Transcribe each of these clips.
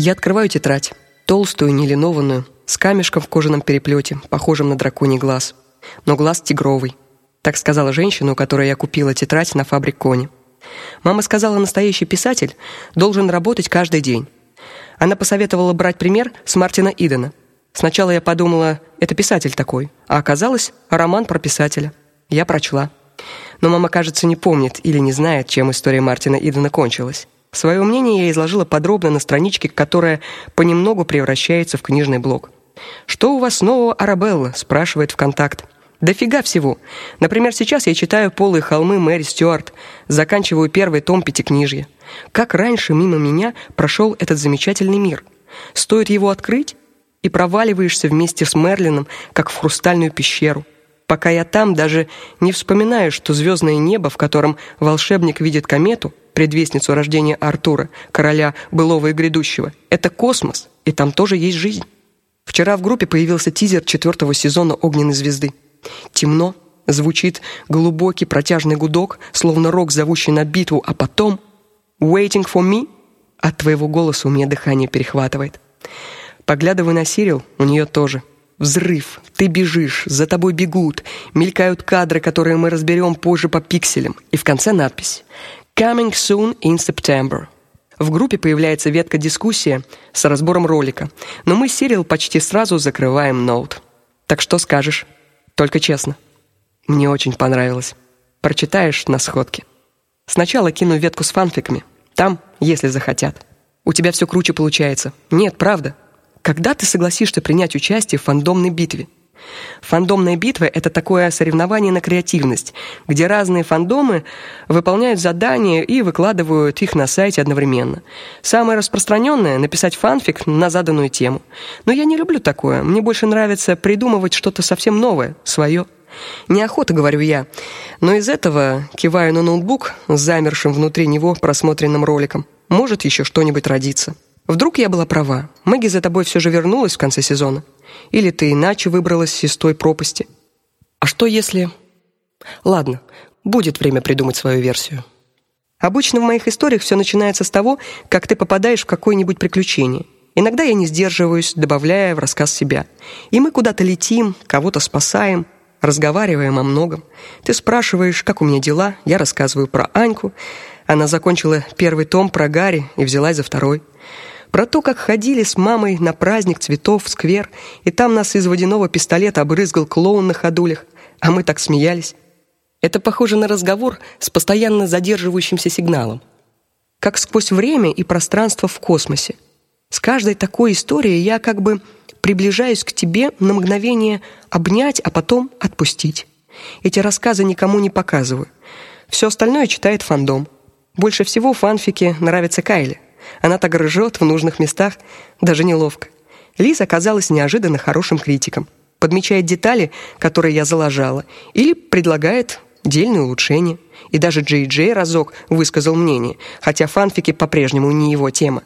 Я открываю тетрадь, толстую, нелинованную, с камешком в кожаном переплете, похожим на драконий глаз, но глаз тигровый. Так сказала женщина, у которой я купила тетрадь на фабрик Кони. Мама сказала, настоящий писатель должен работать каждый день. Она посоветовала брать пример с Мартина Идена. Сначала я подумала, это писатель такой, а оказалось, роман про писателя. Я прочла. Но мама, кажется, не помнит или не знает, чем история Мартина Идена кончилась. Свое мнение я изложила подробно на страничке, которая понемногу превращается в книжный блог. Что у вас нового, Арабелла? спрашивает ВКонтакт. Дофига всего. Например, сейчас я читаю Полые холмы Мэри Стюарт, заканчиваю первый том пятикнижья. Как раньше мимо меня прошел этот замечательный мир. Стоит его открыть, и проваливаешься вместе с Мерлином, как в хрустальную пещеру. Пока я там, даже не вспоминаю, что звездное небо, в котором волшебник видит комету, предвестницу рождения Артура, короля былого и грядущего, это космос, и там тоже есть жизнь. Вчера в группе появился тизер четвертого сезона Огненной звезды. Темно, звучит глубокий протяжный гудок, словно рог, зовущий на битву, а потом waiting for me. От твоего голоса у меня дыхание перехватывает. Поглядываю на Сирил, у нее тоже. Взрыв. Ты бежишь, за тобой бегут, мелькают кадры, которые мы разберем позже по пикселям, и в конце надпись: Coming soon in September. В группе появляется ветка дискуссия с разбором ролика, но мы с Сирил почти сразу закрываем ноут. Так что скажешь? Только честно. Мне очень понравилось. Прочитаешь на сходке. Сначала кину ветку с фанфиками. Там, если захотят. У тебя все круче получается. Нет, правда. Когда ты согласишься принять участие в фандомной битве? Фандомная битва это такое соревнование на креативность, где разные фандомы выполняют задания и выкладывают их на сайте одновременно. Самое распространенное написать фанфик на заданную тему. Но я не люблю такое. Мне больше нравится придумывать что-то совсем новое, свое. Неохота, говорю я. Но из этого киваю на ноутбук замершим внутри него просмотренным роликом. Может еще что-нибудь родиться. Вдруг я была права. Мэгги за тобой все же вернулась в конце сезона. Или ты иначе выбралась из той пропасти? А что если Ладно, будет время придумать свою версию. Обычно в моих историях все начинается с того, как ты попадаешь в какое-нибудь приключение. Иногда я не сдерживаюсь, добавляя в рассказ себя. И мы куда-то летим, кого-то спасаем, разговариваем о многом. Ты спрашиваешь, как у меня дела, я рассказываю про Аньку. Она закончила первый том про Гарри и взялась за второй про то, как ходили с мамой на праздник цветов в сквер, и там нас из водяного пистолета обрызгал клоун на ходулях, а мы так смеялись. Это похоже на разговор с постоянно задерживающимся сигналом, как сквозь время и пространство в космосе. С каждой такой историей я как бы приближаюсь к тебе на мгновение обнять, а потом отпустить. Эти рассказы никому не показываю. Все остальное читает фандом. Больше всего фанфики нравятся Кайле. Она так ржет в нужных местах, даже неловко. Лиз оказалась неожиданно хорошим критиком. Подмечает детали, которые я заложила, или предлагает дельные улучшения. И даже Джей Джей разок высказал мнение, хотя фанфики по-прежнему не его тема.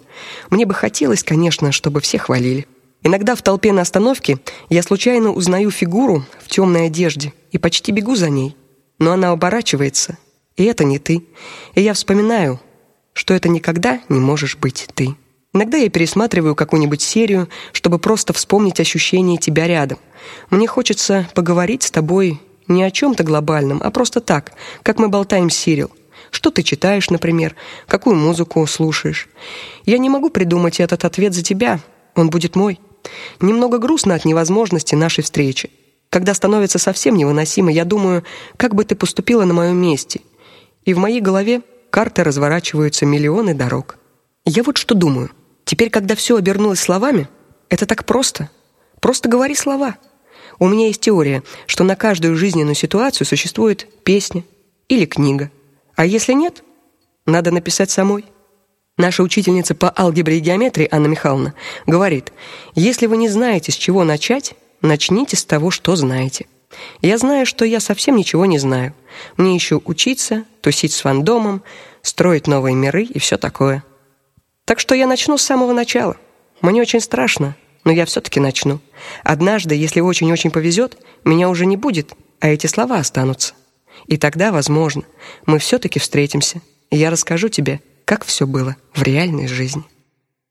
Мне бы хотелось, конечно, чтобы все хвалили. Иногда в толпе на остановке я случайно узнаю фигуру в темной одежде и почти бегу за ней. Но она оборачивается, и это не ты. И я вспоминаю, что это никогда не можешь быть ты. Иногда я пересматриваю какую-нибудь серию, чтобы просто вспомнить ощущение тебя рядом. Мне хочется поговорить с тобой не о чем то глобальном, а просто так, как мы болтаем с Сирил. Что ты читаешь, например, какую музыку слушаешь? Я не могу придумать этот ответ за тебя. Он будет мой. Немного грустно от невозможности нашей встречи. Когда становится совсем невыносимо, я думаю, как бы ты поступила на моем месте. И в моей голове карты разворачиваются миллионы дорог. Я вот что думаю. Теперь, когда все обернулось словами, это так просто. Просто говори слова. У меня есть теория, что на каждую жизненную ситуацию существует песня или книга. А если нет, надо написать самой. Наша учительница по алгебре и геометрии Анна Михайловна говорит: "Если вы не знаете, с чего начать, начните с того, что знаете". Я знаю, что я совсем ничего не знаю. Мне еще учиться, тусить с фандомом, строить новые миры и все такое. Так что я начну с самого начала. Мне очень страшно, но я все таки начну. Однажды, если очень-очень повезет, меня уже не будет, а эти слова останутся. И тогда, возможно, мы все таки встретимся, и я расскажу тебе, как все было в реальной жизни.